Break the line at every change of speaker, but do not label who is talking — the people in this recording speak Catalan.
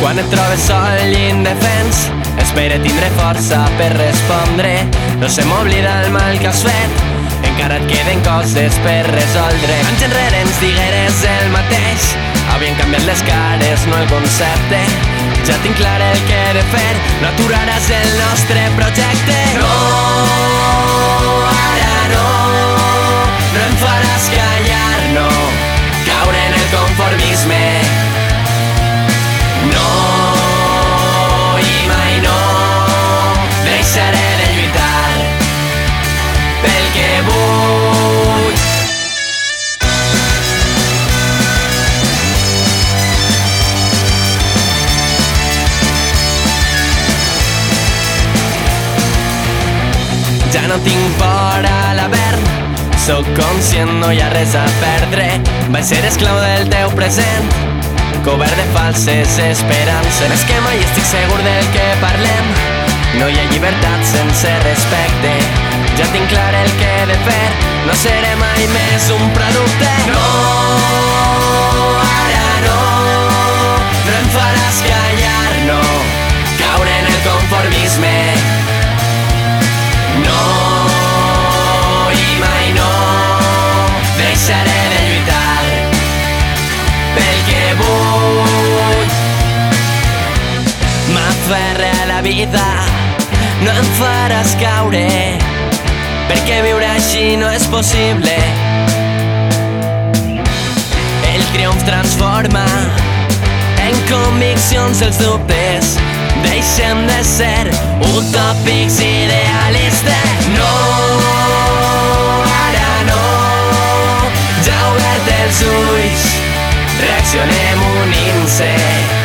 Quan et trobes sol i indefens Espera tindré força per respondre. No se m'oblida el mal que has fet encara et queden coses per resoldre. Anys enrere ens digueres el mateix Havien canviat les cares, no el concepte. Ja tinc clar el que he de fer No aturaràs el nostre projecte. No, no tinc por a l'avern Sóc conscient, no hi ha res a perdre. Vaig ser esclau del teu present. Cobert de falses esperances. Més que mai estic segur del que parlem. No hi ha llibertat sense respecte. Ja tinc clar el que he de fer. No seré mai més un producte. No, Deixaré de lluitar pel que vull. M'aferra a la vida No em faràs caure Perquè viure així no és possible. El triomf transforma En conviccions els dubtes. Deixem de ser utòpics idealistes Ja he obert els ulls. Reaccionem unint-se